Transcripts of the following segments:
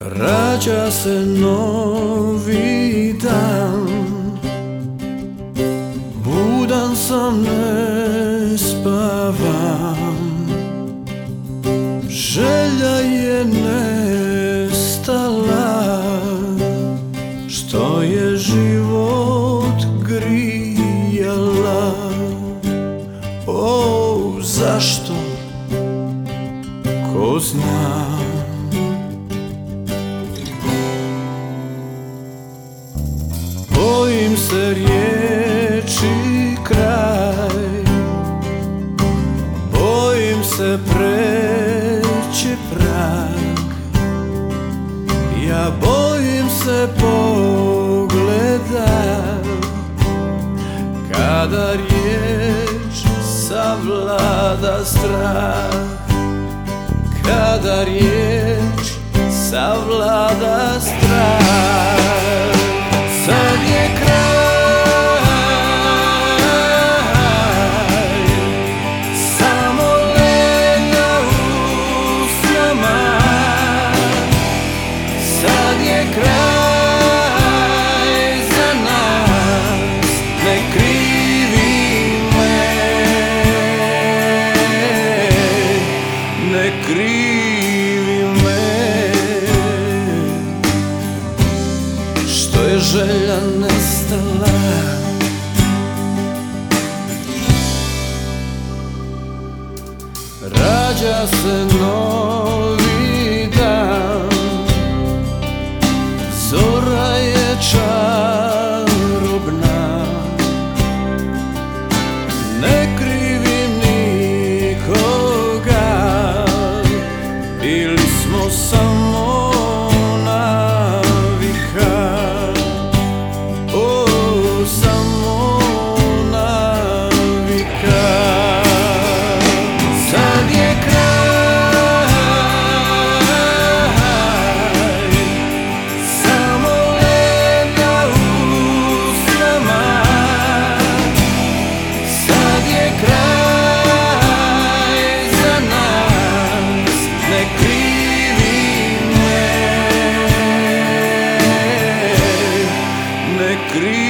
Rađa se novi dan. Budan sam ne spavam. Želja je nestala. Što je život grijala O, zašto? Ko zna Bojim se riječi kraj. Bojim se preći prag. Ja bojim se pogleda Kada riječ savlada strah. Kada riječ savlada strah Ne krivi me. Što je želja nestala? Rađa se novi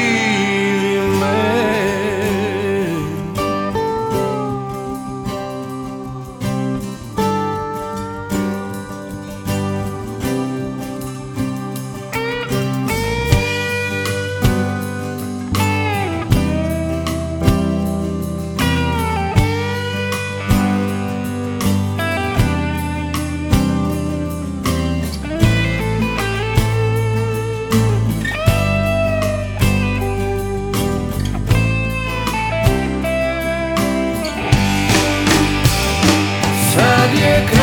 Ne Yeah.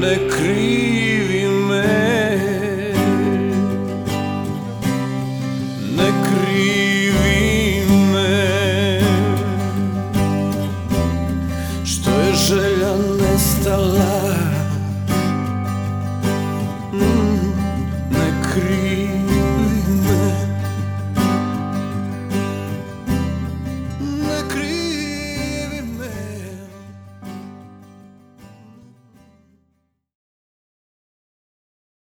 Ne krivi